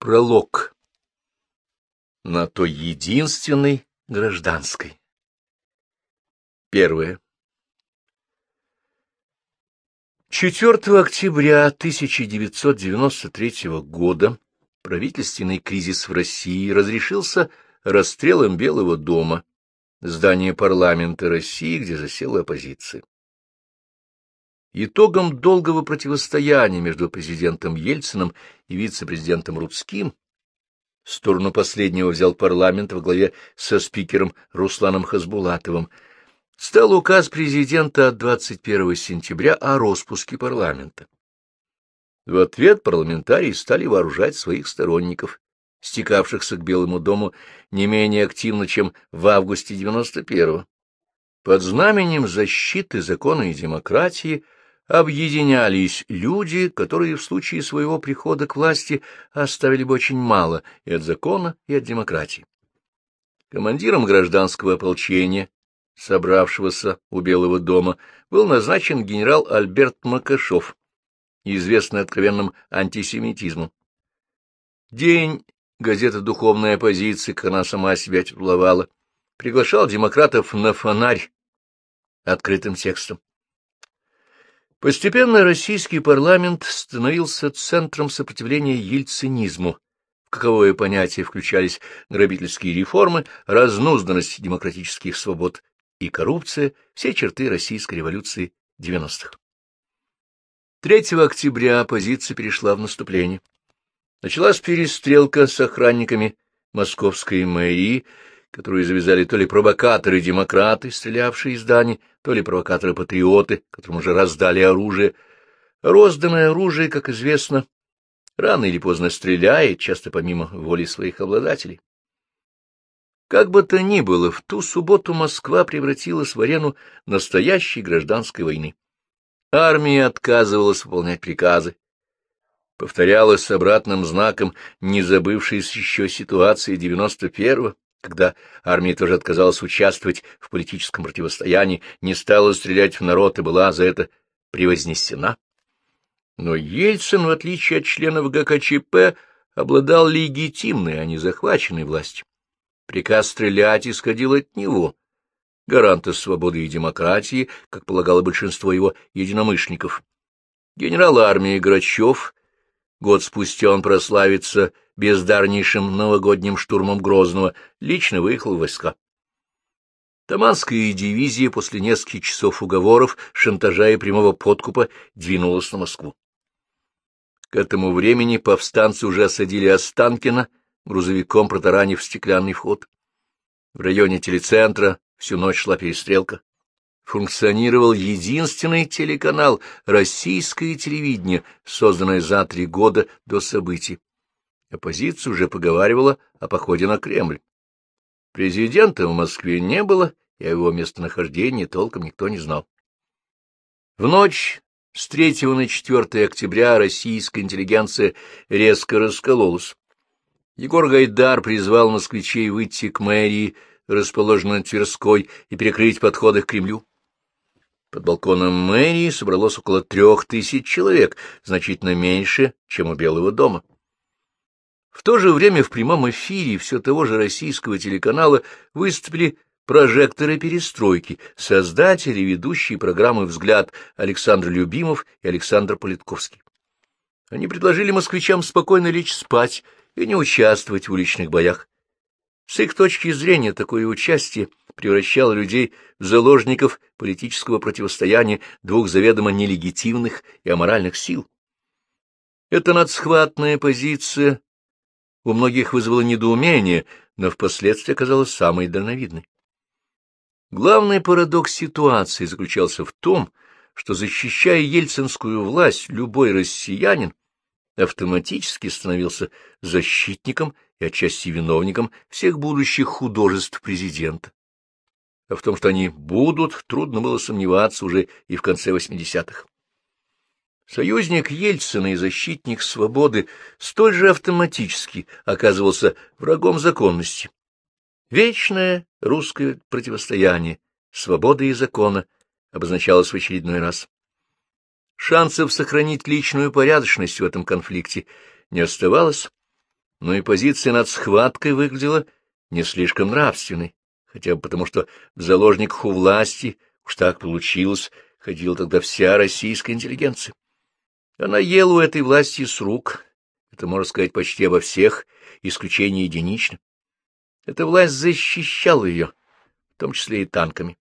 Пролог на той единственной гражданской. Первое. 4 октября 1993 года правительственный кризис в России разрешился расстрелом Белого дома, здания парламента России, где засела оппозиция. Итогом долгого противостояния между президентом Ельциным и вице-президентом Рудским сторону последнего взял парламент во главе со спикером Русланом Хасбулатовым, стал указ президента от 21 сентября о распуске парламента. В ответ парламентарии стали вооружать своих сторонников, стекавшихся к Белому дому не менее активно, чем в августе 91-го. Под знаменем защиты закона и демократии – объединялись люди, которые в случае своего прихода к власти оставили бы очень мало и от закона, и от демократии. Командиром гражданского ополчения, собравшегося у Белого дома, был назначен генерал Альберт Макашов, известный откровенным антисемитизмом. День газета «Духовная оппозиция», как она сама себя титуловала, приглашал демократов на фонарь открытым текстом. Постепенно российский парламент становился центром сопротивления ельцинизму, в каковое понятие включались грабительские реформы, разнузданность демократических свобод и коррупция, все черты российской революции 90-х. 3 октября оппозиция перешла в наступление. Началась перестрелка с охранниками московской мэрии, которую завязали то ли провокаторы-демократы, стрелявшие из зданий, то ли провокаторы-патриоты, которым уже раздали оружие. Розданное оружие, как известно, рано или поздно стреляет, часто помимо воли своих обладателей. Как бы то ни было, в ту субботу Москва превратилась в арену настоящей гражданской войны. Армия отказывалась выполнять приказы, повторялась с обратным знаком не забывшейся еще ситуации 91-го, когда армия тоже отказалась участвовать в политическом противостоянии, не стала стрелять в народ и была за это превознесена. Но Ельцин, в отличие от членов ГКЧП, обладал легитимной, а не захваченной властью. Приказ стрелять исходил от него, гаранта свободы и демократии, как полагало большинство его единомышленников. Генерал армии Грачев, год спустя он прославится бездарнейшим новогодним штурмом Грозного, лично выехал в войска. Таманская дивизия после нескольких часов уговоров, шантажа и прямого подкупа двинулась на Москву. К этому времени повстанцы уже осадили Останкино, грузовиком протаранив стеклянный вход. В районе телецентра всю ночь шла перестрелка. Функционировал единственный телеканал «Российское телевидение», созданное за три года до событий. Оппозиция уже поговаривала о походе на Кремль. Президента в Москве не было, и о его местонахождении толком никто не знал. В ночь с 3 на 4 октября российская интеллигенция резко раскололась. Егор Гайдар призвал москвичей выйти к мэрии, расположенной на Тверской, и перекрыть подходы к Кремлю. Под балконом мэрии собралось около трех тысяч человек, значительно меньше, чем у Белого дома. В то же время в прямом эфире все того же российского телеканала выступили прожекторы перестройки, создатели и ведущие программы «Взгляд» Александр Любимов и Александр Политковский. Они предложили москвичам спокойно лечь спать и не участвовать в уличных боях. С их точки зрения такое участие превращало людей в заложников политического противостояния двух заведомо нелегитимных и аморальных сил. Эта надсхватная позиция у многих вызвало недоумение, но впоследствии оказалась самой дальновидной. Главный парадокс ситуации заключался в том, что, защищая ельцинскую власть, любой россиянин автоматически становился защитником и отчасти виновником всех будущих художеств президента. А в том, что они будут, трудно было сомневаться уже и в конце 80-х. Союзник Ельцина и защитник свободы столь же автоматически оказывался врагом законности. Вечное русское противостояние свободы и закона обозначалось в очередной раз. Шансов сохранить личную порядочность в этом конфликте не оставалось, но и позиция над схваткой выглядела не слишком нравственной, хотя бы потому, что в заложниках у власти, уж так получилось, ходила тогда вся российская интеллигенция. Она ела у этой власти с рук, это можно сказать почти обо всех, исключение единично. Эта власть защищала ее, в том числе и танками.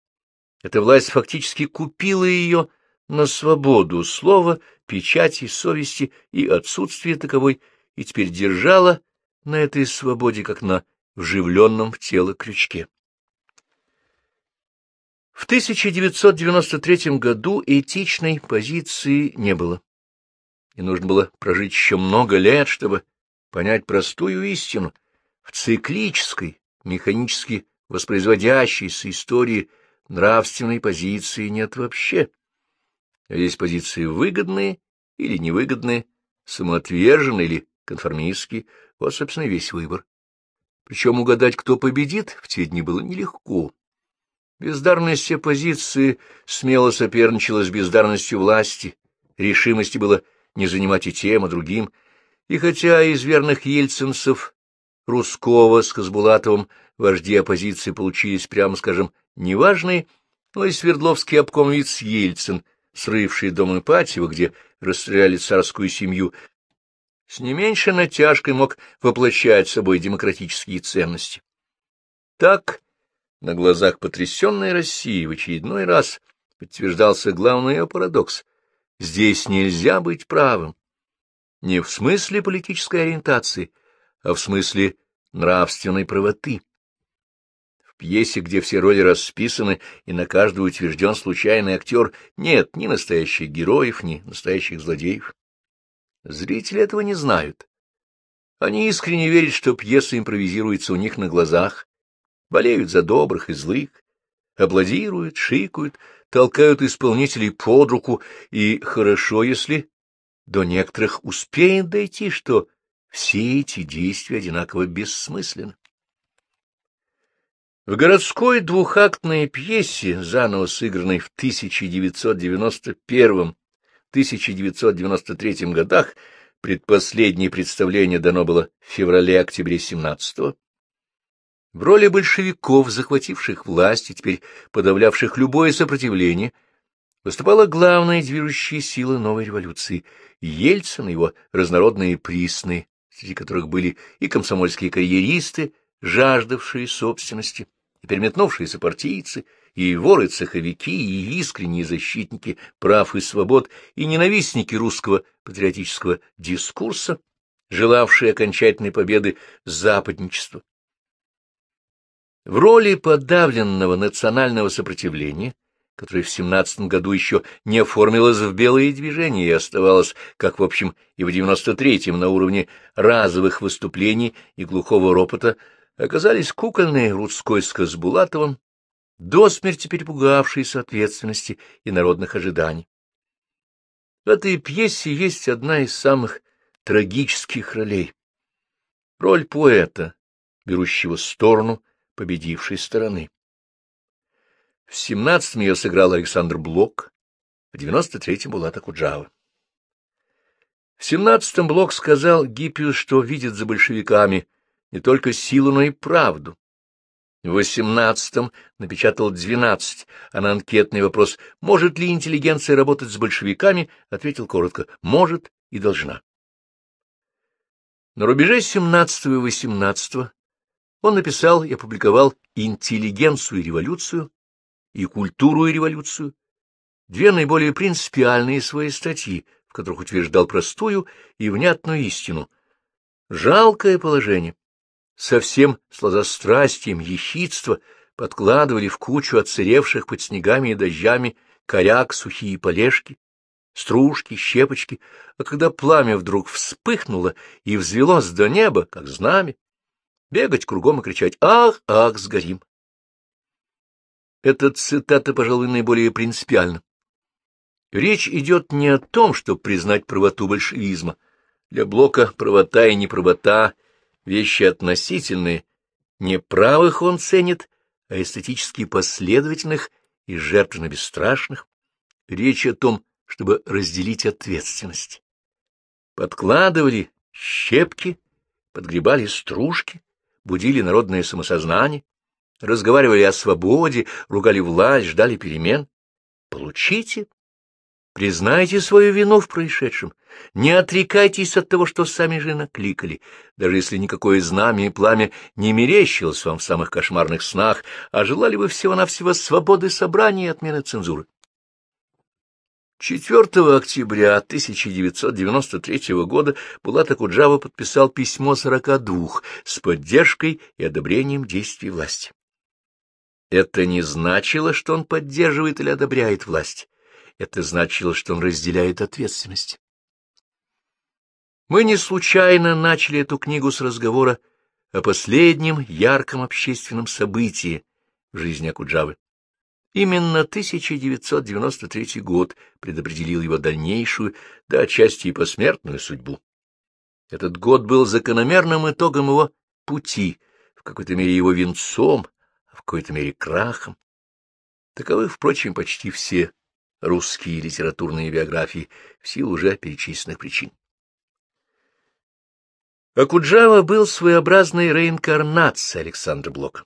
Эта власть фактически купила ее на свободу слова, печати, совести и отсутствие таковой, и теперь держала на этой свободе, как на вживленном в тело крючке. В 1993 году этичной позиции не было, и нужно было прожить еще много лет, чтобы понять простую истину. В циклической, механически воспроизводящейся истории нравственной позиции нет вообще. Есть позиции выгодные или невыгодные, самоотверженные или конформистские. Вот, собственно, весь выбор. Причем угадать, кто победит, в те дни было нелегко. Бездарность оппозиции смело соперничала с бездарностью власти, решимости было не занимать и тем, и другим, и хотя из верных ельцинцев Русского с Казбулатовым вожди оппозиции получились, прямо скажем, неважные, но и Свердловский обкомовец Ельцин, срывший дом Ипатьева, где расстреляли царскую семью, с не меньшей натяжкой мог воплощать собой демократические ценности. Так на глазах потрясенной России в очередной раз подтверждался главный ее парадокс. Здесь нельзя быть правым. Не в смысле политической ориентации, а в смысле нравственной правоты. В пьесе, где все роли расписаны и на каждую утвержден случайный актер, нет ни настоящих героев, ни настоящих злодеев. Зрители этого не знают. Они искренне верят, что пьеса импровизируется у них на глазах, болеют за добрых и злых, аплодируют, шикают, толкают исполнителей под руку, и хорошо, если до некоторых успеет дойти, что все эти действия одинаково бессмысленны. В городской двухактной пьесе, заново сыгранной в 1991-1993 годах, предпоследнее представление дано было в феврале-октябре 17 -го, в роли большевиков, захвативших власть и теперь подавлявших любое сопротивление, выступала главная движущая сила новой революции — Ельцин и его разнородные присные, среди которых были и комсомольские карьеристы, жаждавшие собственности, и переметнувшиеся партийцы, и воры-цеховики, и искренние защитники прав и свобод, и ненавистники русского патриотического дискурса, желавшие окончательной победы западничества. В роли подавленного национального сопротивления, которое в семнадцатом году еще не оформилось в белые движения и оставалось, как, в общем, и в девяносто третьем на уровне разовых выступлений и глухого ропота, оказались кукольные Рудской с Казбулатовым, до смерти перепугавшиеся ответственности и народных ожиданий. В этой пьесе есть одна из самых трагических ролей. Роль поэта, берущего сторону победившей стороны. В семнадцатом ее сыграл Александр Блок, в девяносто третьем Булата Куджава. В семнадцатом Блок сказал Гиппиус, что видит за большевиками не только силу, но и правду. В восемнадцатом напечатал двенадцать, а на анкетный вопрос «Может ли интеллигенция работать с большевиками?» ответил коротко «Может и должна». На рубеже семнадцатого и восемнадцатого он написал и опубликовал «Интеллигенцию и революцию» и «Культуру и революцию», две наиболее принципиальные свои статьи, в которых утверждал простую и внятную истину. Жалкое положение. Совсем сладострастием ехидства подкладывали в кучу отсыревших под снегами и дождями коряк, сухие полежки, стружки, щепочки, а когда пламя вдруг вспыхнуло и взвелось до неба, как знамя, бегать кругом и кричать «Ах, ах, сгорим!». Эта цитата, пожалуй, наиболее принципиальна. Речь идет не о том, чтобы признать правоту большевизма. Для Блока правота и неправота — вещи относительные. Неправых он ценит, а эстетически последовательных и жертвенно бесстрашных. Речь о том, чтобы разделить ответственность. Подкладывали щепки подгребали стружки, будили народное самосознание, разговаривали о свободе, ругали власть, ждали перемен. Получите, признайте свою вину в происшедшем, не отрекайтесь от того, что сами же накликали, даже если никакое знамя и пламя не мерещилось вам в самых кошмарных снах, а желали вы всего-навсего свободы собрания и отмены цензуры. 4 октября 1993 года Булат Акуджава подписал письмо 42 с поддержкой и одобрением действий власти. Это не значило, что он поддерживает или одобряет власть. Это значило, что он разделяет ответственность. Мы не случайно начали эту книгу с разговора о последнем ярком общественном событии в жизни Акуджавы. Именно 1993 год предопределил его дальнейшую, да отчасти и посмертную судьбу. Этот год был закономерным итогом его пути, в какой-то мере его венцом, а в какой-то мере крахом. Таковы, впрочем, почти все русские литературные биографии в силу уже перечисленных причин. Акуджава был своеобразной реинкарнацией Александра Блока.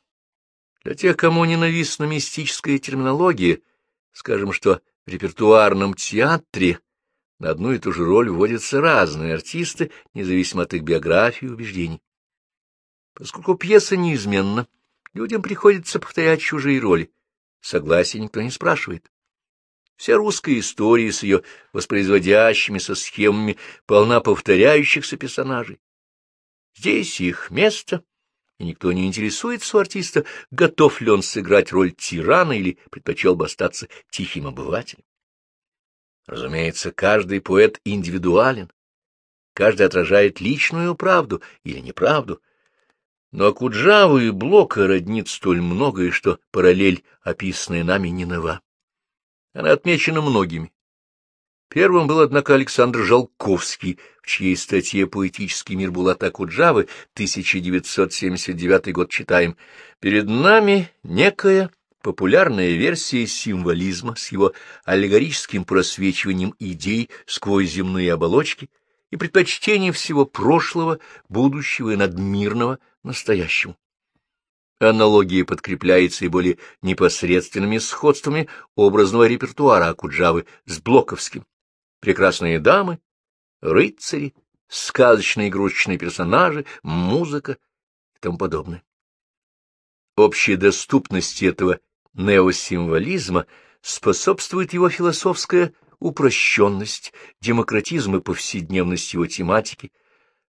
Для тех, кому ненавистна мистическая терминология, скажем, что в репертуарном театре на одну и ту же роль вводятся разные артисты, независимо от их биографии и убеждений. Поскольку пьеса неизменна, людям приходится повторять чужие роли. Согласия никто не спрашивает. Вся русская история с ее воспроизводящимися схемами полна повторяющихся персонажей. Здесь их место, и никто не интересуется у артиста, готов ли он сыграть роль тирана или предпочел бы остаться тихим обывателем. Разумеется, каждый поэт индивидуален, каждый отражает личную правду или неправду, но Куджаву и Блока роднит столь многое, что параллель, описанная нами, не нова. Она отмечена многими, Первым был, однако, Александр Жалковский, в чьей статье «Поэтический мир Булата Куджавы» 1979 год читаем «Перед нами некая популярная версия символизма с его аллегорическим просвечиванием идей сквозь земные оболочки и предпочтением всего прошлого, будущего и надмирного настоящему. Аналогия подкрепляется и более непосредственными сходствами образного репертуара Акуджавы с Блоковским прекрасные дамы, рыцари, сказочные игрушечные персонажи, музыка и тому подобное. Общей доступности этого неосимволизма способствует его философская упрощенность, демократизм и повседневность его тематики,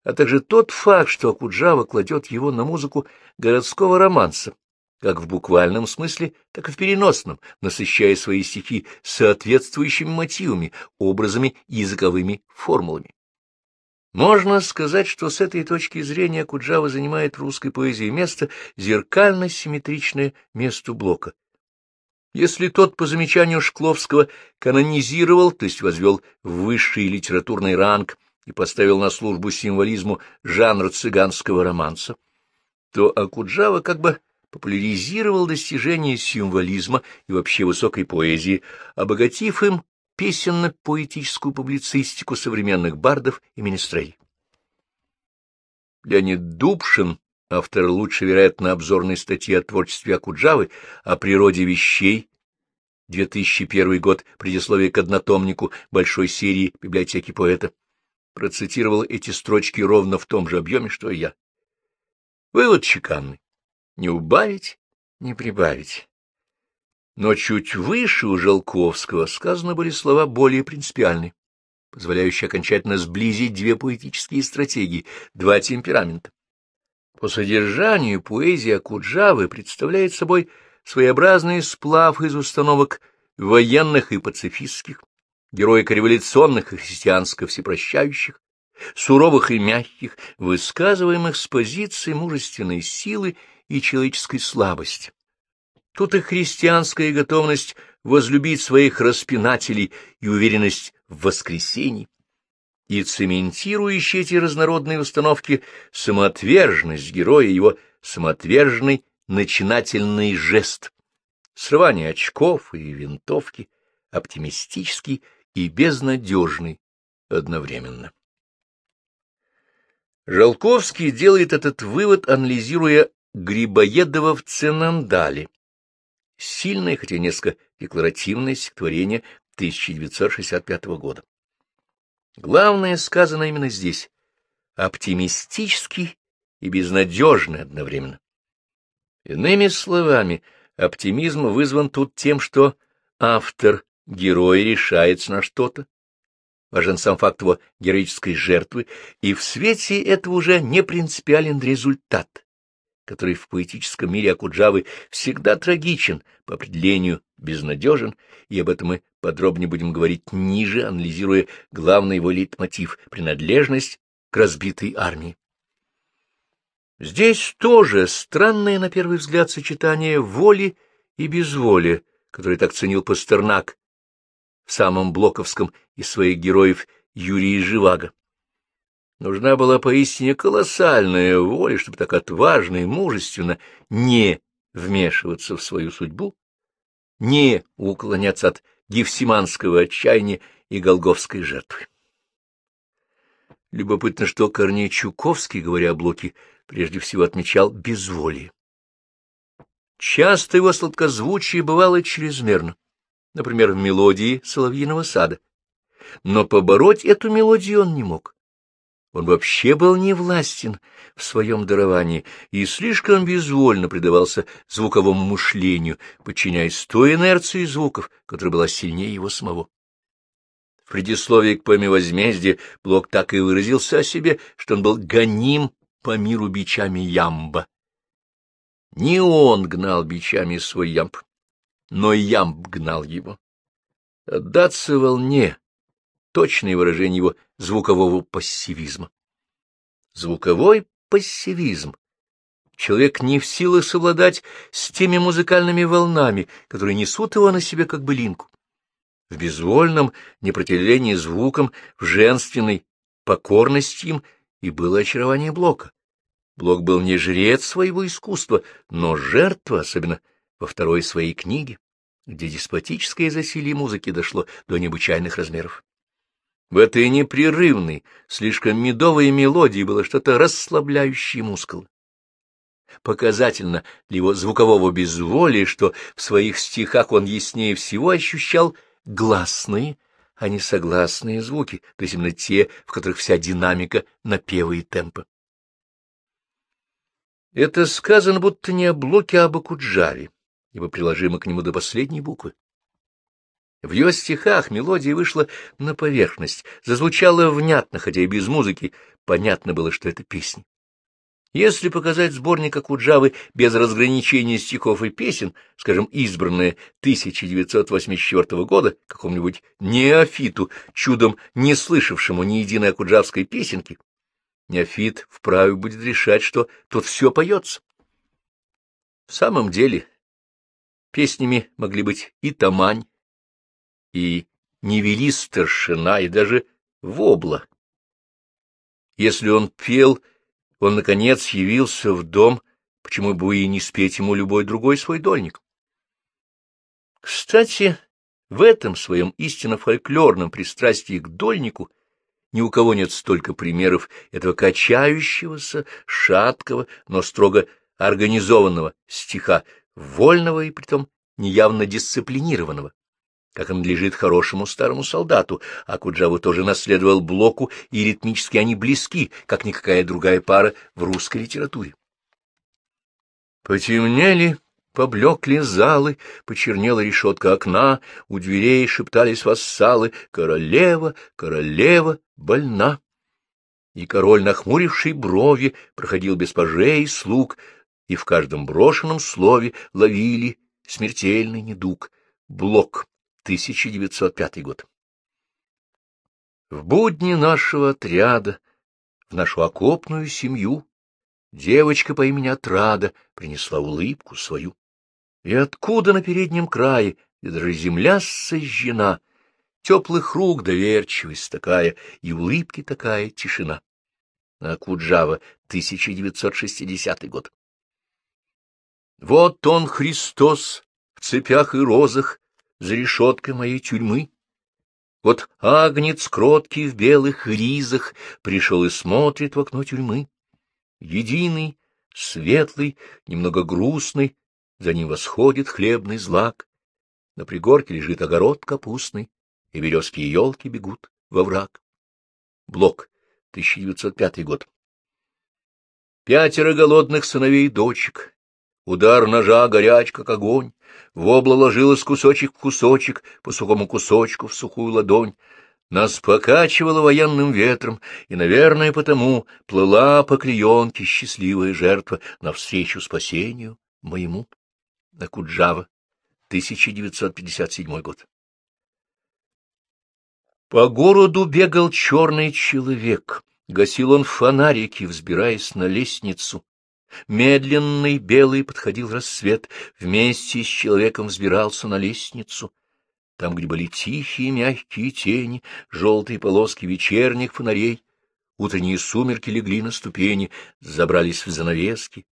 а также тот факт, что Акуджава кладет его на музыку городского романса, как в буквальном смысле, так и в переносном, насыщая свои стихи соответствующими мотивами, образами и языковыми формулами. Можно сказать, что с этой точки зрения Куджава занимает в русской поэзии место, зеркально-симметричное месту Блока. Если тот, по замечанию Шкловского, канонизировал, то есть возвел высший литературный ранг и поставил на службу символизму жанр цыганского романса, то Акуджава как бы популяризировал достижения символизма и вообще высокой поэзии, обогатив им песенно-поэтическую публицистику современных бардов и министрелей. Леонид Дубшин, автор лучшей, вероятно, обзорной статьи о творчестве Акуджавы, о природе вещей, 2001 год, предисловие к однотомнику большой серии библиотеки поэта, процитировал эти строчки ровно в том же объеме, что и я. Вывод чеканный не убавить, не прибавить. Но чуть выше у Желковского сказаны были слова более принципиальные, позволяющие окончательно сблизить две поэтические стратегии, два темперамента. По содержанию поэзия Куджавы представляет собой своеобразный сплав из установок военных и пацифистских, героико-революционных и христианско-всепрощающих, суровых и мягких, высказываемых с позиции мужественной силы и человеческой слабости. Тут и христианская готовность возлюбить своих распинателей и уверенность в воскресении, и цементирующие эти разнородные установки самоотверженность героя, его самоотверженный начинательный жест, срывание очков и винтовки, оптимистический и безнадежный одновременно. Жалковский делает этот вывод, анализируя Грибоедова в Ценандале. Сильное, хотя несколько декларативное стихотворение 1965 года. Главное сказано именно здесь — оптимистический и безнадежный одновременно. Иными словами, оптимизм вызван тут тем, что автор, герой решается на что-то, важен сам факт его героической жертвы, и в свете этого уже не принципиален результат, который в поэтическом мире Акуджавы всегда трагичен, по определению безнадежен, и об этом мы подробнее будем говорить ниже, анализируя главный его лейтмотив — принадлежность к разбитой армии. Здесь тоже странное, на первый взгляд, сочетание воли и безволия, которое так ценил Пастернак в самом Блоковском из своих героев Юрии Живаго. Нужна была поистине колоссальная воля, чтобы так отважно и мужественно не вмешиваться в свою судьбу, не уклоняться от гефсиманского отчаяния и голговской жертвы. Любопытно, что Корней Чуковский, говоря о Блоке, прежде всего отмечал безволие. Часто его сладкозвучие бывало чрезмерно, например, в мелодии «Соловьиного сада». Но побороть эту мелодию он не мог. Он вообще был не властен в своем даровании и слишком безвольно предавался звуковому мышлению, подчиняясь той инерции звуков, которая была сильнее его самого. В предисловии к поэме «Возмездие» Блок так и выразился о себе, что он был гоним по миру бичами ямба. Не он гнал бичами свой ямб, но ямб гнал его. Отдаться волне — точное выражение его звукового пассивизма. Звуковой пассивизм. Человек не в силах совладать с теми музыкальными волнами, которые несут его на себе как былинку в безвольном непротивлении звукам, в женственной покорности им, и было очарование Блока. Блок был не жрец своего искусства, но жертва, особенно во второй своей книге, где деспотическое засилие музыки дошло до необычайных размеров. В этой непрерывной, слишком медовой мелодии было что-то расслабляющее мускулы. Показательно для его звукового безволия, что в своих стихах он яснее всего ощущал гласные, а не согласные звуки, то есть именно те, в которых вся динамика напева и темпа. Это сказано будто не о блоке, а об Акуджаве, ибо приложимо к нему до последней буквы. В ее стихах мелодия вышла на поверхность, зазвучала внятно, хотя и без музыки, понятно было, что это песня. Если показать сборник Акуджавы без разграничения стихов и песен, скажем, избранное 1984 года какому-нибудь неофиту, чудом не слышавшему ни единой акуджавской песенки, неофит вправе будет решать, что тут все поется. В самом деле, песнями могли быть и Тамань, и Невели старшина, и даже Вобла. Если он пел он, наконец, явился в дом, почему бы и не спеть ему любой другой свой дольник. Кстати, в этом своем истинно фольклорном пристрастии к дольнику ни у кого нет столько примеров этого качающегося, шаткого, но строго организованного стиха, вольного и притом неявно дисциплинированного как он лежит хорошему старому солдату, а Куджаву тоже наследовал Блоку, и ритмически они близки, как никакая другая пара в русской литературе. Потемнели, поблекли залы, почернела решетка окна, у дверей шептались вассалы «Королева, королева, больна». И король, нахмуривший брови, проходил без пажей слуг, и в каждом брошенном слове ловили смертельный недуг. Блок 1905 год. В будни нашего отряда, в нашу окопную семью, девочка по имени Отрада принесла улыбку свою. И откуда на переднем крае, где даже земля сожжена, теплых рук доверчивость такая и улыбки такая тишина. Акуджава, 1960 год. Вот он, Христос, в цепях и розах, за решеткой моей тюрьмы. Вот агнец кроткий в белых ризах пришел и смотрит в окно тюрьмы. Единый, светлый, немного грустный, за ним восходит хлебный злак. На пригорке лежит огород капустный, и березки и елки бегут во враг. Блок, 1905 год. Пятеро голодных сыновей и дочек. Удар ножа горяч, как огонь. Вобла ложилась кусочек в кусочек, по сухому кусочку в сухую ладонь. Нас покачивало военным ветром, и, наверное, потому плыла по клеенке счастливая жертва навстречу спасению моему. Акуджава, 1957 год. По городу бегал черный человек. Гасил он фонарики, взбираясь на лестницу. Медленный белый подходил рассвет, вместе с человеком взбирался на лестницу. Там, где были тихие мягкие тени, желтые полоски вечерних фонарей, утренние сумерки легли на ступени, забрались в занавески,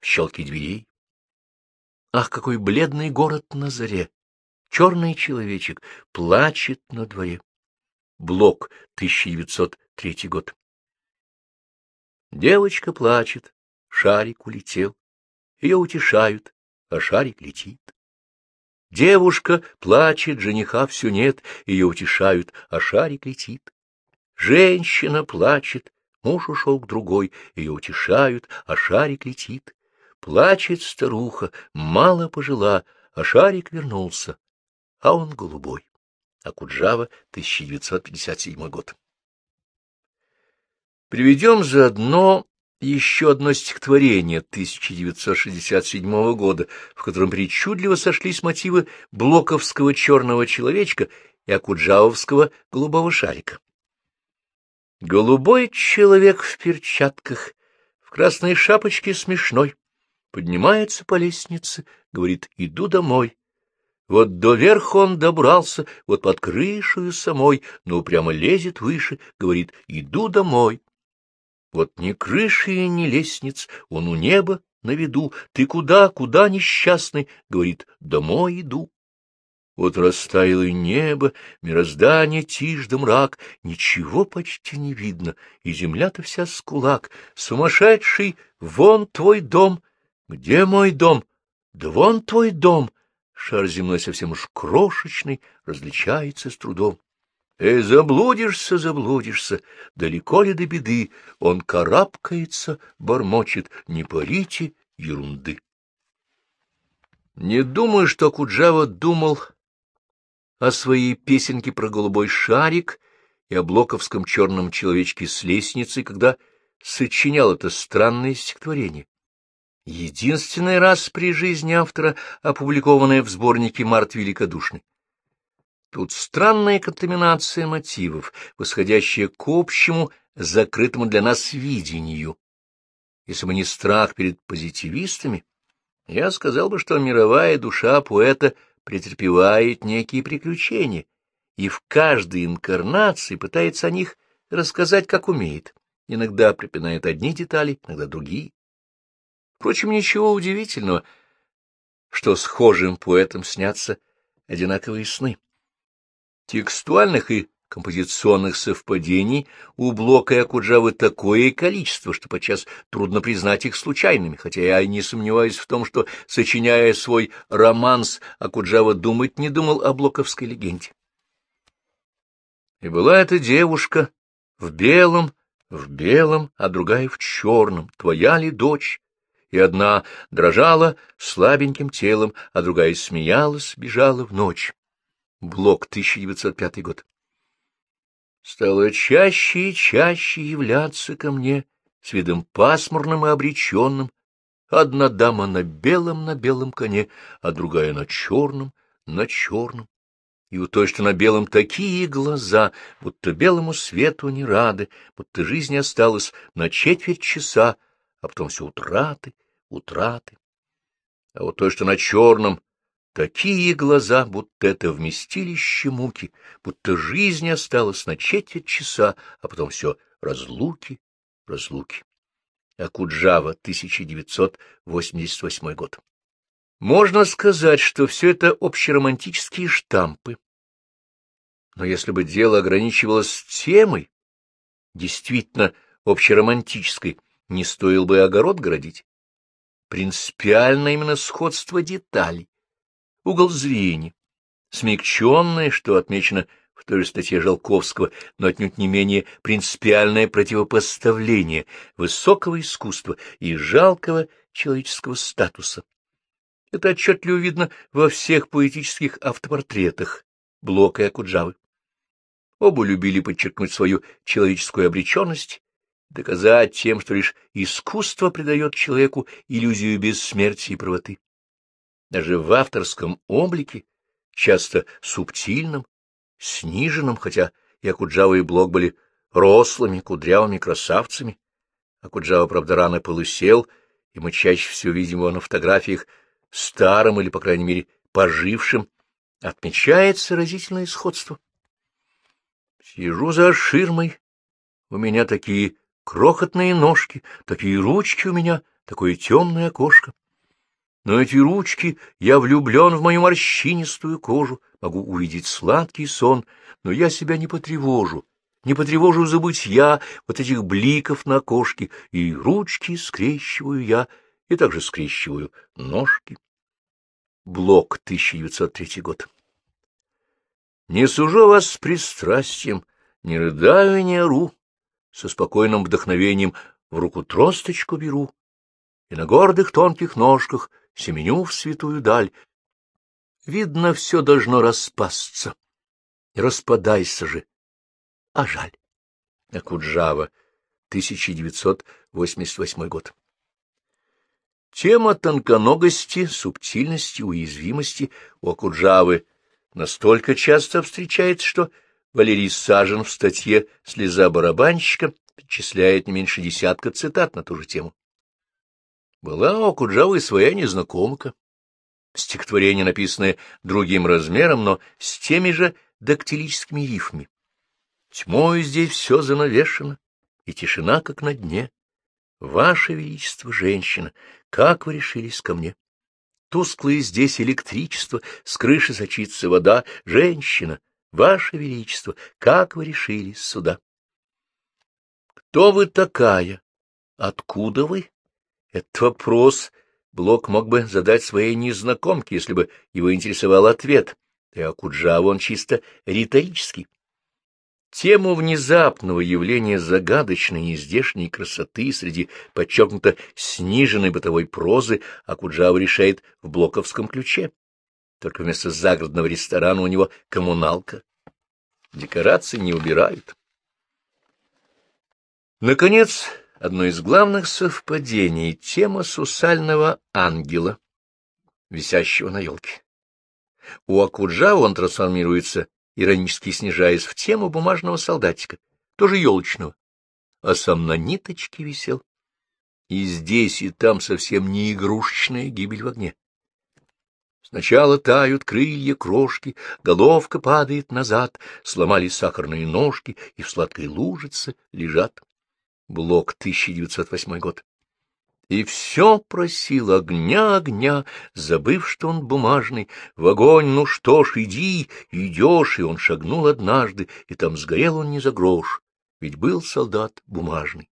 в щелки дверей. Ах, какой бледный город на заре! Черный человечек плачет на дворе. Блок, 1903 год. Девочка плачет, шарик улетел. Ее утешают, а шарик летит. Девушка плачет, жениха все нет, ее утешают, а шарик летит. Женщина плачет, муж ушел к другой, ее утешают, а шарик летит. Плачет старуха, мало пожила, а шарик вернулся, а он голубой. Акуджава, 1957 год. Приведем заодно еще одно стихотворение 1967 года, в котором причудливо сошлись мотивы блоковского черного человечка и акуджавовского голубого шарика. Голубой человек в перчатках, в красной шапочке смешной, поднимается по лестнице, говорит «иду домой». Вот до верха он добрался, вот под крышею самой, но прямо лезет выше, говорит «иду домой». Вот ни крыши ни лестниц, он у неба на виду. Ты куда, куда, несчастный? Говорит, домой иду. Вот растаяло небо, мироздание тишь да мрак, ничего почти не видно, и земля-то вся с кулак. Сумасшедший, вон твой дом. Где мой дом? Да вон твой дом. Шар земной совсем уж крошечный, различается с трудом. Эй, заблудишься, заблудишься, далеко ли до беды, он карабкается, бормочет, не парите ерунды. Не думаю, что Куджава думал о своей песенке про голубой шарик и о блоковском черном человечке с лестницей, когда сочинял это странное стихотворение. Единственный раз при жизни автора, опубликованное в сборнике «Март Великодушный». Тут странная контаминация мотивов, восходящая к общему, закрытому для нас видению. Если бы не страх перед позитивистами, я сказал бы, что мировая душа поэта претерпевает некие приключения и в каждой инкарнации пытается о них рассказать, как умеет. Иногда припинает одни детали, иногда другие. Впрочем, ничего удивительного, что схожим поэтам снятся одинаковые сны. Текстуальных и композиционных совпадений у Блока и Акуджавы такое количество, что подчас трудно признать их случайными, хотя я не сомневаюсь в том, что, сочиняя свой романс, Акуджава думать не думал о блоковской легенде. И была эта девушка в белом, в белом, а другая в черном, твоя ли дочь? И одна дрожала слабеньким телом, а другая смеялась, бежала в ночь. Блок, 1905 год. Стало чаще и чаще являться ко мне с видом пасмурным и обреченным. Одна дама на белом на белом коне, а другая на черном на черном. И у той, что на белом, такие глаза, будто белому свету не рады, будто жизнь осталась на четверть часа, а потом все утраты, утраты. А у той, что на черном, Такие глаза, будто это вместилище муки, будто жизнь осталась на четверть часа, а потом все разлуки, разлуки. Акуджава, 1988 год. Можно сказать, что все это общеромантические штампы. Но если бы дело ограничивалось темой, действительно общеромантической, не стоил бы огород городить. Принципиально именно сходство деталей, угол зрения, смягченное, что отмечено в той же статье Жалковского, но отнюдь не менее принципиальное противопоставление высокого искусства и жалкого человеческого статуса. Это отчетливо видно во всех поэтических автопортретах Блока и Акуджавы. Оба любили подчеркнуть свою человеческую обреченность, доказать тем, что лишь искусство придает человеку иллюзию бессмертия и правоты. Даже в авторском облике, часто субтильном, сниженном, хотя и Акуджава и Блок были рослыми, кудрявыми красавцами, Акуджава, правда, рано полысел, и мы чаще всего видим его на фотографиях старым или, по крайней мере, пожившим, отмечается разительное сходство. Сижу за ширмой, у меня такие крохотные ножки, такие ручки у меня, такое темное окошко. Но эти ручки, я влюблен в мою морщинистую кожу, могу увидеть сладкий сон, но я себя не потревожу, не потревожу забытья вот этих бликов на окошке, и ручки скрещиваю я, и также скрещиваю ножки. Блок, 1903 год. Не сужу вас с пристрастием, не рыдаю не ору, со спокойным вдохновением в руку тросточку беру, и на гордых тонких ножках семеню в святую даль. Видно, все должно распасться. Распадайся же, а жаль. Акуджава, 1988 год. Тема тонконогости, субтильности, уязвимости у Акуджавы настолько часто встречается, что Валерий Сажен в статье «Слеза барабанщика» перечисляет не меньше десятка цитат на ту же тему. Была у Акуджавы своя незнакомка. Стихотворение, написанное другим размером, но с теми же дактилическими рифмами. Тьмой здесь все занавешено, и тишина, как на дне. Ваше Величество, женщина, как вы решились ко мне? Тусклое здесь электричество, с крыши сочится вода. Женщина, Ваше Величество, как вы решились сюда? Кто вы такая? Откуда вы? Этот вопрос Блок мог бы задать своей незнакомке, если бы его интересовал ответ, и Акуджава он чисто риторический. Тему внезапного явления загадочной нездешней красоты среди подчеркнуто сниженной бытовой прозы Акуджава решает в блоковском ключе. Только вместо загородного ресторана у него коммуналка. Декорации не убирают. Наконец, одно из главных совпадений — тема сусального ангела, висящего на елке. У Акуджава он трансформируется иронически снижаясь в тему бумажного солдатика, тоже елочного, а сам на ниточке висел. И здесь, и там совсем не игрушечная гибель в огне. Сначала тают крылья крошки, головка падает назад, сломались сахарные ножки и в сладкой лужице лежат. Блок, 1908 год. И все просил огня, огня, забыв, что он бумажный. В огонь, ну что ж, иди, идешь, и он шагнул однажды, и там сгорел он не за грош, ведь был солдат бумажный.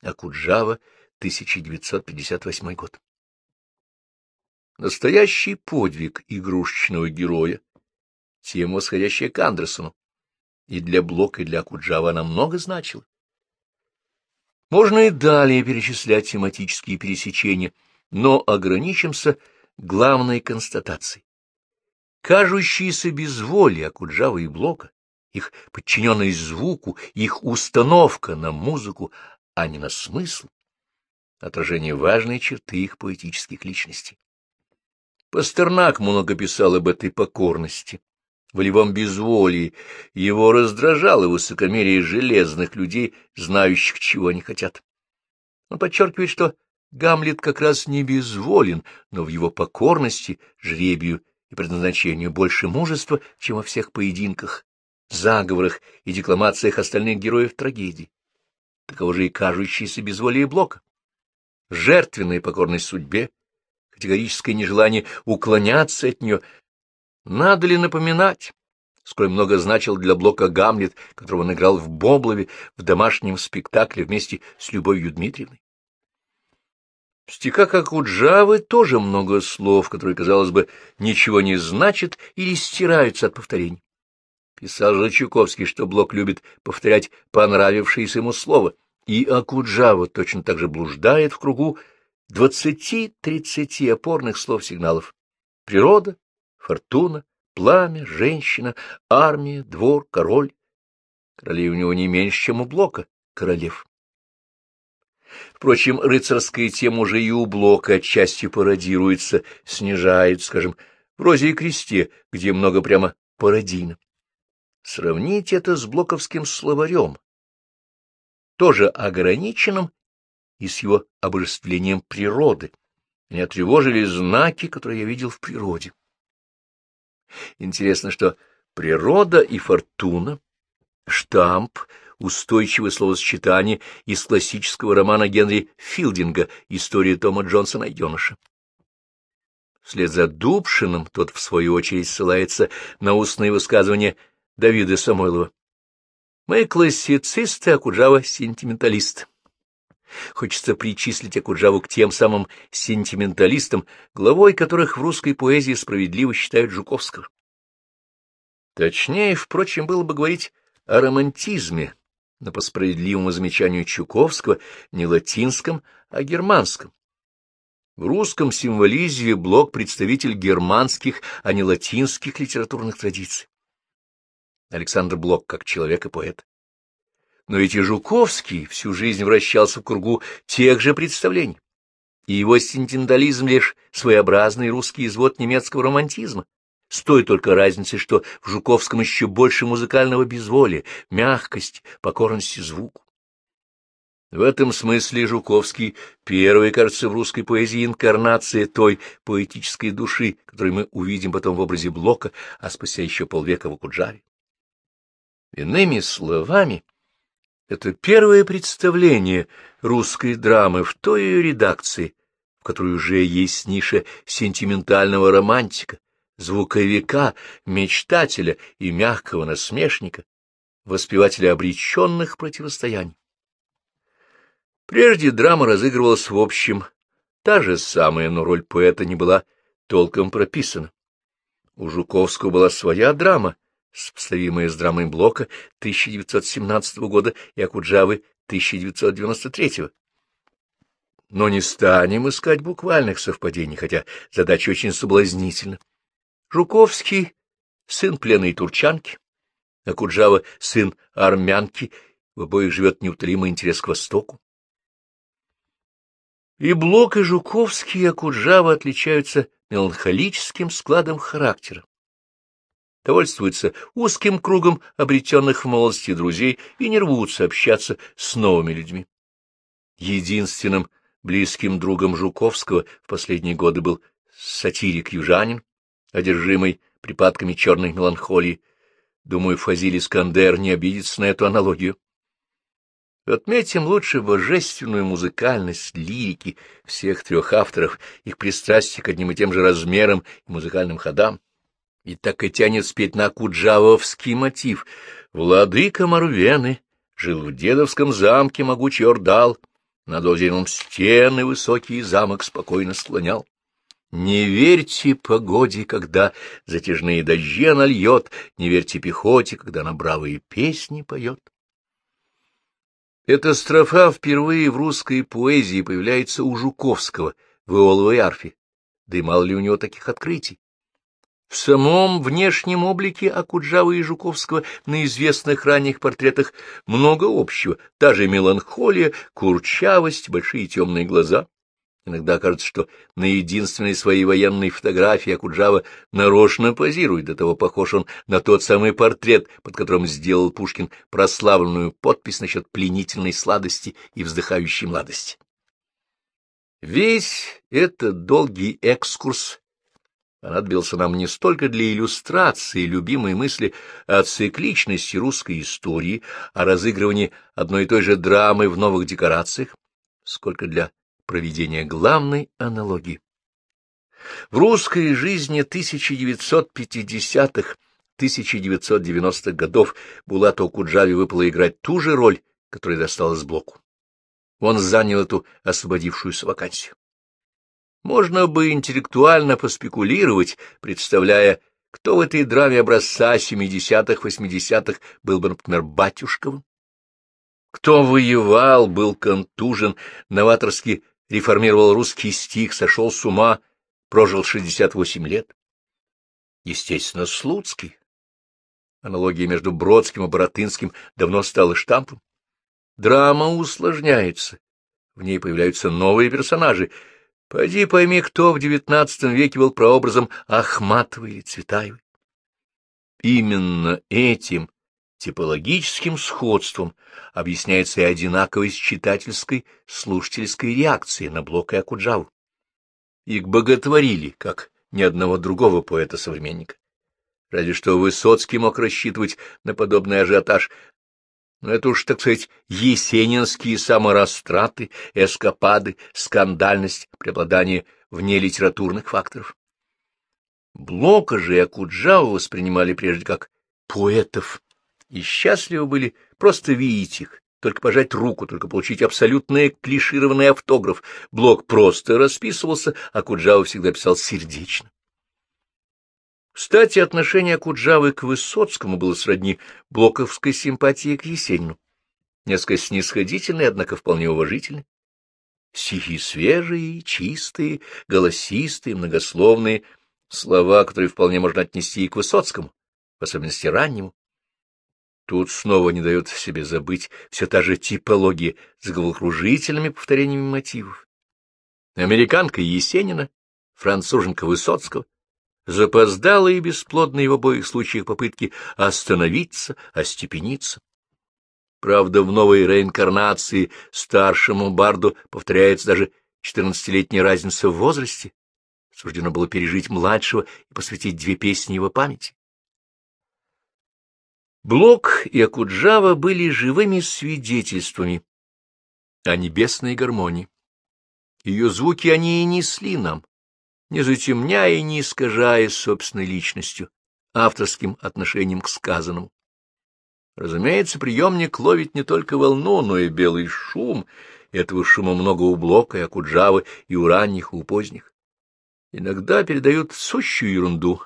Акуджава, 1958 год. Настоящий подвиг игрушечного героя, тема, восходящая к Андерсону. И для Блока, и для Акуджава она много значила. Можно и далее перечислять тематические пересечения, но ограничимся главной констатацией. Кажущиеся безволие Акуджава и Блока, их подчиненность звуку, их установка на музыку, а не на смысл, отражение важной черты их поэтических личностей. Пастернак много писал об этой покорности, волевом безволии, его раздражало высокомерие железных людей, знающих, чего они хотят. Он подчеркивает, что Гамлет как раз не безволен, но в его покорности, жребию и предназначению больше мужества, чем во всех поединках, заговорах и декламациях остальных героев трагедии. Таково же и кажущееся безволие Блока. Жертвенная покорность судьбе, категорическое нежелание уклоняться от нее, надо ли напоминать? сколь много значил для Блока Гамлет, которого он играл в Боблове в домашнем спектакле вместе с Любовью Дмитриевной. В стихах Акуджавы тоже много слов, которые, казалось бы, ничего не значат или стираются от повторений. Писал же Чуковский, что Блок любит повторять понравившееся ему слово, и Акуджава точно так же блуждает в кругу двадцати-тридцати опорных слов-сигналов. Природа, фортуна, пламя, женщина, армия, двор, король. Королей у него не меньше, чем у Блока, королев. Впрочем, рыцарская тема уже и у Блока отчасти пародируется, снижает, скажем, в «Розе и кресте», где много прямо пародийно. Сравните это с блоковским словарем, тоже ограниченным и с его обожествлением природы. Меня тревожили знаки, которые я видел в природе. Интересно, что природа и фортуна, штамп, устойчивое словосочетание из классического романа Генри Филдинга «История Тома Джонсона юноша». Вслед за Дубшиным тот, в свою очередь, ссылается на устные высказывания Давида Самойлова. Мы классицисты, а Куджава — сентименталист. Хочется причислить Акуджаву к тем самым сентименталистам, главой которых в русской поэзии справедливо считают Жуковского. Точнее, впрочем, было бы говорить о романтизме, но по справедливому замечанию Чуковского не латинском, а германском. В русском символизме Блок — представитель германских, а не латинских литературных традиций. Александр Блок как человек и поэт. Но ведь и Жуковский всю жизнь вращался в кругу тех же представлений, и его сентиментализм — лишь своеобразный русский извод немецкого романтизма, с той только разницей, что в Жуковском еще больше музыкального безволия, мягкость, покорности звуку. В этом смысле Жуковский — первый, кажется, в русской поэзии инкарнация той поэтической души, которую мы увидим потом в образе Блока, а спустя еще полвека в Акуджаве. Иными словами, это первое представление русской драмы в той ее редакции, в которой уже есть ниша сентиментального романтика, звуковика, мечтателя и мягкого насмешника, воспевателя обреченных противостояний. Прежде драма разыгрывалась в общем, та же самая, но роль поэта не была толком прописана. У Жуковского была своя драма, сопоставимая с драмой Блока 1917 года и Акуджавы 1993 Но не станем искать буквальных совпадений, хотя задача очень соблазнительна. Жуковский — сын пленной турчанки, а Куджава — сын армянки, в обоих живет неутолимый интерес к Востоку. И Блок, и Жуковский, и Акуджава отличаются меланхолическим складом характера. Довольствуются узким кругом обретенных в молодости друзей и не рвутся общаться с новыми людьми. Единственным близким другом Жуковского в последние годы был сатирик-южанин, одержимый припадками черной меланхолии. Думаю, Фазиль Искандер не обидится на эту аналогию. Отметим лучше божественную музыкальность лирики всех трех авторов, их пристрастие к одним и тем же размерам и музыкальным ходам. И так и тянет спеть на куджавовский мотив. Владыка Марвены жил в дедовском замке могучий ордал, над озером стены высокий замок спокойно склонял. Не верьте погоде, когда затяжные дожди она льет, не верьте пехоте, когда она бравые песни поет. Эта строфа впервые в русской поэзии появляется у Жуковского в Иоловой арфе, да и мало ли у него таких открытий. В самом внешнем облике Акуджавы и Жуковского на известных ранних портретах много общего, та же меланхолия, курчавость, большие темные глаза — Иногда кажется, что на единственной своей военной фотографии Акуджава нарочно позирует, до того похож он на тот самый портрет, под которым сделал Пушкин прославленную подпись насчет пленительной сладости и вздыхающей младости. Весь этот долгий экскурс понадобился нам не столько для иллюстрации любимой мысли о цикличности русской истории, о разыгрывании одной и той же драмы в новых декорациях, сколько для проведения главной аналогии. В русской жизни 1950-х 1990-х годов Булату Куджаве выпало играть ту же роль, которая досталась Блоку. Он занял эту освободившуюся вакансию. Можно бы интеллектуально поспекулировать, представляя, кто в этой драме образца 70-х, 80-х был бы, например, Батюшковым. Кто воевал, был контужен, новаторски реформировал русский стих, сошел с ума, прожил 68 лет. Естественно, Слуцкий. Аналогия между Бродским и Боротынским давно стала штампом. Драма усложняется. В ней появляются новые персонажи. Пойди пойми, кто в девятнадцатом веке был прообразом Ахматовой или Цветаевой. Именно этим типологическим сходством объясняется и одинаковость читательской, слушательской реакции на Блока и Акуджаву. Их боготворили, как ни одного другого поэта-современника. Разве что Высоцкий мог рассчитывать на подобный ажиотаж, но это уж, так сказать, есенинские саморастраты, эскапады, скандальность, преобладание вне литературных факторов. Блока же и Акуджаву воспринимали прежде как поэтов, и счастливы были просто видеть их, только пожать руку, только получить абсолютно клишированный автограф. Блок просто расписывался, а Куджава всегда писал сердечно. Кстати, отношение Куджавы к Высоцкому было сродни блоковской симпатии к Есенину. Несколько снисходительный, однако вполне уважительный. Стихи свежие, чистые, голосистые, многословные, слова, которые вполне можно отнести и к Высоцкому, в особенности раннему. Тут снова не дает себе забыть все та же типология с головокружительными повторениями мотивов. Американка Есенина, француженка Высоцкого, запоздалые и бесплодные в обоих случаях попытки остановиться, остепениться. Правда, в новой реинкарнации старшему барду повторяется даже четырнадцатилетняя разница в возрасте. Суждено было пережить младшего и посвятить две песни его памяти. Блок и Акуджава были живыми свидетельствами о небесной гармонии. Ее звуки они и несли нам, не затемняя и не искажая собственной личностью, авторским отношением к сказанному. Разумеется, приемник ловит не только волну, но и белый шум. Этого шума много у Блока, и Акуджавы, и у ранних, и у поздних. Иногда передают сущую ерунду,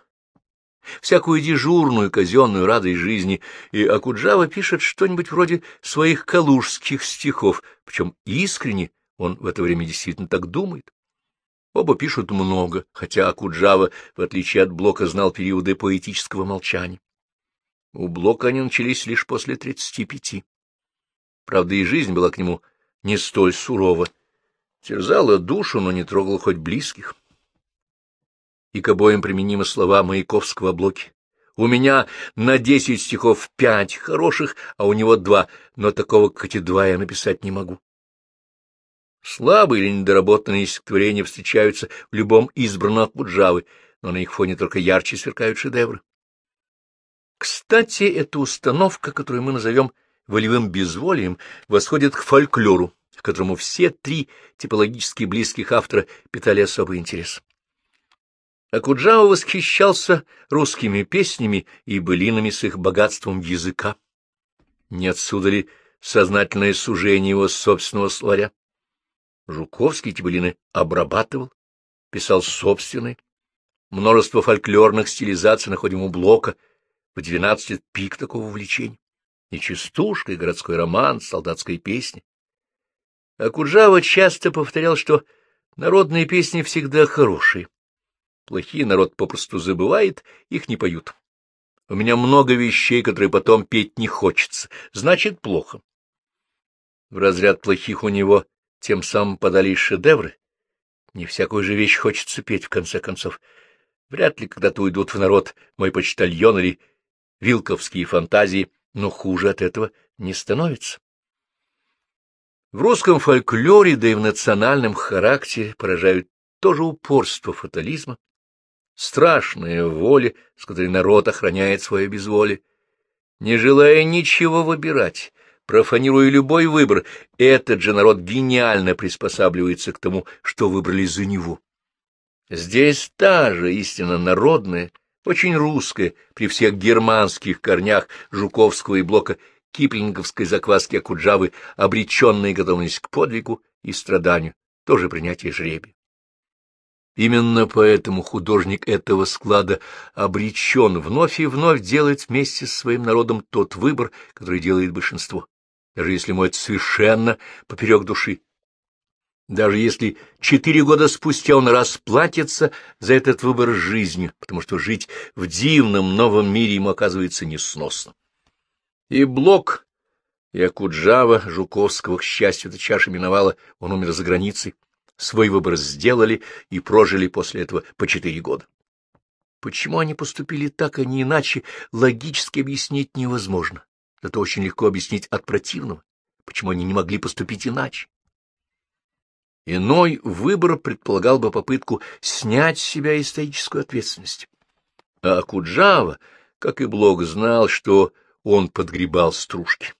всякую дежурную казенную радость жизни, и Акуджава пишет что-нибудь вроде своих калужских стихов, причем искренне он в это время действительно так думает. Оба пишут много, хотя Акуджава, в отличие от Блока, знал периоды поэтического молчания. У Блока они начались лишь после тридцати пяти. Правда, и жизнь была к нему не столь сурова. Терзала душу, но не трогала хоть близких. И к обоим применимы слова Маяковского Блоки. У меня на десять стихов пять хороших, а у него два, но такого, как эти два, я написать не могу. Слабые или недоработанные стихотворения встречаются в любом избранном от Буджавы, но на их фоне только ярче сверкают шедевры. Кстати, эта установка, которую мы назовем волевым безволием, восходит к фольклору, к которому все три типологически близких автора питали особый интерес. Акуджава восхищался русскими песнями и былинами с их богатством языка. Не отсюда ли сознательное сужение его собственного словаря? Жуковский эти былины обрабатывал, писал собственные. Множество фольклорных стилизаций находим у Блока, в двенадцать пик такого увлечения. И частушка, и городской роман, солдатская песня. А Куджава часто повторял, что народные песни всегда хорошие. Плохие народ попросту забывает, их не поют. У меня много вещей, которые потом петь не хочется, значит, плохо. В разряд плохих у него тем самым подались шедевры. Не всякую же вещь хочется петь, в конце концов. Вряд ли когда-то уйдут в народ мой почтальон или вилковские фантазии, но хуже от этого не становится. В русском фольклоре, да и в национальном характере поражают тоже упорство фатализма, страшная воля, с которой народ охраняет свое безволие, не желая ничего выбирать, профанируя любой выбор, этот же народ гениально приспосабливается к тому, что выбрали за него. Здесь та же истинно народная, очень русская, при всех германских корнях Жуковского и Блока киплинговской закваски Акуджавы, обреченная готовность к подвигу и страданию, тоже принятие жребия. Именно поэтому художник этого склада обречен вновь и вновь делать вместе с своим народом тот выбор, который делает большинство, даже если ему это совершенно поперек души. Даже если четыре года спустя он расплатится за этот выбор жизнью, потому что жить в дивном новом мире ему оказывается несносно. И Блок, и Акуджава, Жуковского, к счастью, эта чаша миновала, он умер за границей, свой выбор сделали и прожили после этого по четыре года. Почему они поступили так, а не иначе, логически объяснить невозможно. Это очень легко объяснить от противного. Почему они не могли поступить иначе? Иной выбор предполагал бы попытку снять с себя историческую ответственность. А Куджава, как и Блок, знал, что он подгребал стружки.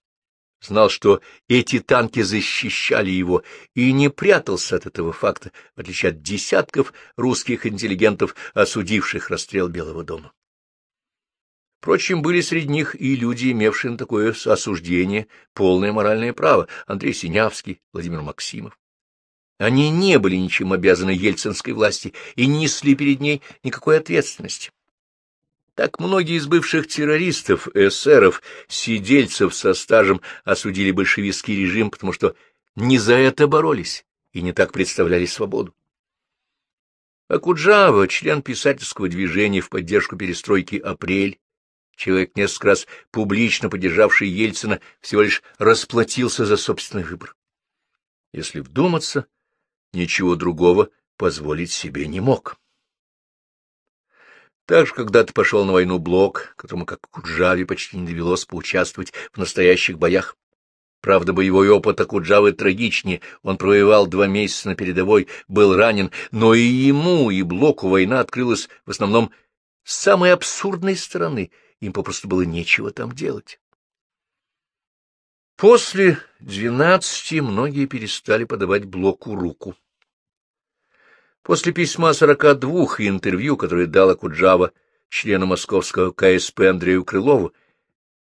Знал, что эти танки защищали его, и не прятался от этого факта, в отличие от десятков русских интеллигентов, осудивших расстрел Белого дома. Впрочем, были среди них и люди, имевшие на такое осуждение полное моральное право — Андрей Синявский, Владимир Максимов. Они не были ничем обязаны ельцинской власти и не несли перед ней никакой ответственности. Так многие из бывших террористов, эсеров, сидельцев со стажем осудили большевистский режим, потому что не за это боролись и не так представляли свободу. Акуджава, член писательского движения в поддержку перестройки «Апрель», человек, несколько раз публично поддержавший Ельцина, всего лишь расплатился за собственный выбор. Если вдуматься, ничего другого позволить себе не мог. Так же когда-то пошел на войну Блок, которому, как Куджаве, почти не довелось поучаствовать в настоящих боях. Правда, боевой опыт Акуджавы трагичнее, он провоевал два месяца на передовой, был ранен, но и ему, и Блоку война открылась в основном с самой абсурдной стороны, им попросту было нечего там делать. После двенадцати многие перестали подавать Блоку руку. После письма сорока двух и интервью, которое дала Куджава члену московского КСП Андрею Крылову,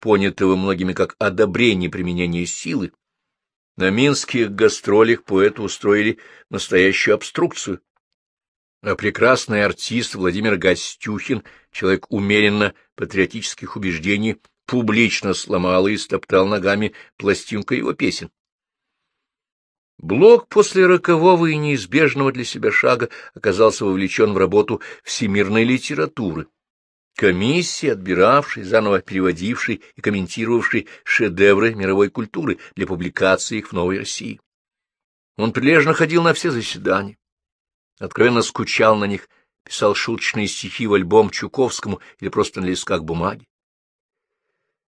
понятого многими как одобрение применения силы, на минских гастролях поэту устроили настоящую обструкцию. А прекрасный артист Владимир Гостюхин, человек умеренно патриотических убеждений, публично сломал и стоптал ногами пластинку его песен. Блок после рокового и неизбежного для себя шага оказался вовлечен в работу всемирной литературы. Комиссии, отбиравшей, заново переводившей и комментировавшей шедевры мировой культуры для публикации их в Новой России. Он прилежно ходил на все заседания, откровенно скучал на них, писал шуточные стихи в альбом Чуковскому или просто на листках бумаги.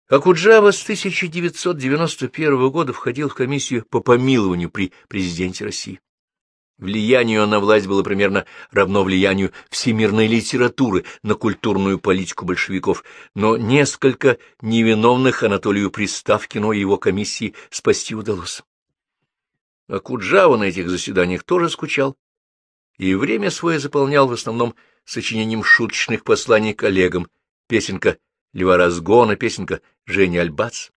Акуджава с 1991 года входил в комиссию по помилованию при президенте России. Влиянию на власть было примерно равно влиянию всемирной литературы на культурную политику большевиков, но несколько невиновных Анатолию Приставкину и его комиссии спасти удалось. Акуджава на этих заседаниях тоже скучал, и время свое заполнял в основном сочинением шуточных посланий коллегам, песенка Льва Разгона, песенка Женя Альбац.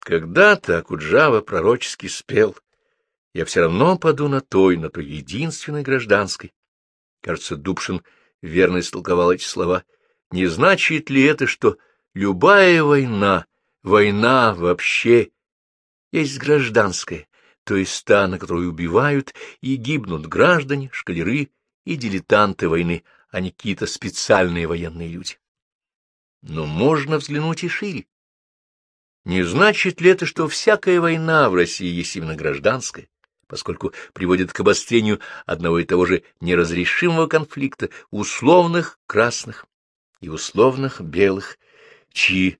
Когда-то Акуджава пророчески спел «Я все равно паду на той, на той единственной гражданской». Кажется, Дубшин верно истолковал эти слова. Не значит ли это, что любая война, война вообще, есть гражданская, то есть та, на которую убивают и гибнут граждане, шкалеры и дилетанты войны, а не какие-то специальные военные люди? Но можно взглянуть и шире. Не значит ли это, что всякая война в России есть именно гражданская, поскольку приводит к обострению одного и того же неразрешимого конфликта условных красных и условных белых, чьи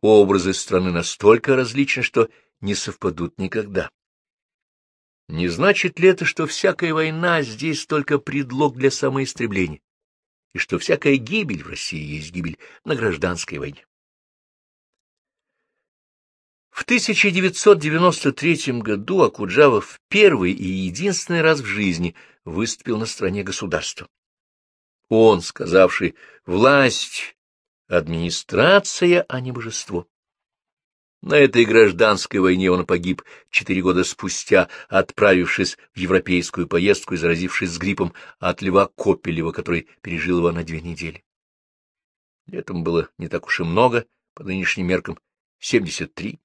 образы страны настолько различны, что не совпадут никогда? Не значит ли это, что всякая война здесь только предлог для самоистребления? и что всякая гибель в России есть гибель на гражданской войне. В 1993 году Акуджава в первый и единственный раз в жизни выступил на стороне государства. Он, сказавший «власть, администрация, а не божество». На этой гражданской войне он погиб четыре года спустя, отправившись в европейскую поездку и заразившись гриппом от Льва Копелева, который пережил его на две недели. Летом было не так уж и много, по нынешним меркам, семьдесят три.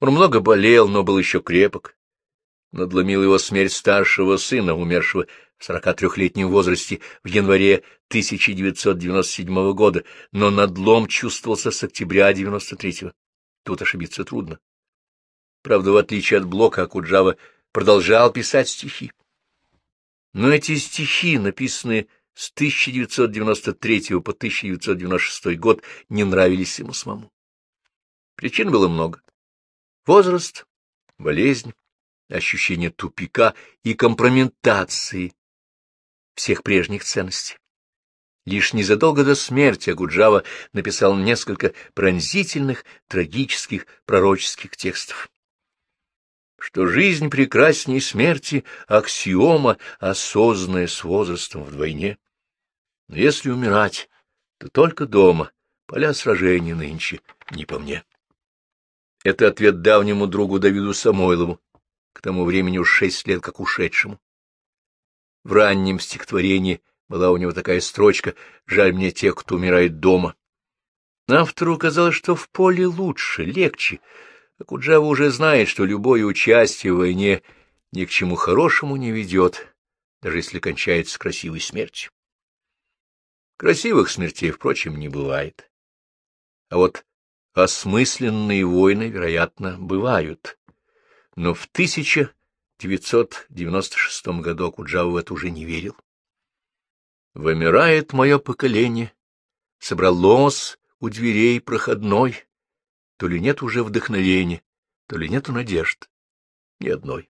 Он много болел, но был еще крепок. Надломил его смерть старшего сына, умершего в сорока трехлетнем возрасте в январе 1997 года, но надлом чувствовался с октября 93-го. Тут ошибиться трудно. Правда, в отличие от Блока, Акуджава продолжал писать стихи. Но эти стихи, написанные с 1993 по 1996 год, не нравились ему самому. Причин было много. Возраст, болезнь, ощущение тупика и компрометации всех прежних ценностей. Лишь незадолго до смерти Агуджава написал несколько пронзительных, трагических, пророческих текстов. Что жизнь прекрасней смерти — аксиома, осознанная с возрастом вдвойне. Но если умирать, то только дома, поля сражений нынче не по мне. Это ответ давнему другу Давиду Самойлову, к тому времени уж шесть лет как ушедшему. В раннем стихотворении была у него такая строчка «Жаль мне тех, кто умирает дома». Автору казалось, что в поле лучше, легче. А Куджава уже знает, что любое участие в войне ни к чему хорошему не ведет, даже если кончается красивой смертью. Красивых смертей, впрочем, не бывает. А вот осмысленные войны, вероятно, бывают. Но в 1996 году Куджава в это уже не верил. Вымирает мое поколение, собралось у дверей проходной, то ли нет уже вдохновения, то ли нету надежд, ни одной.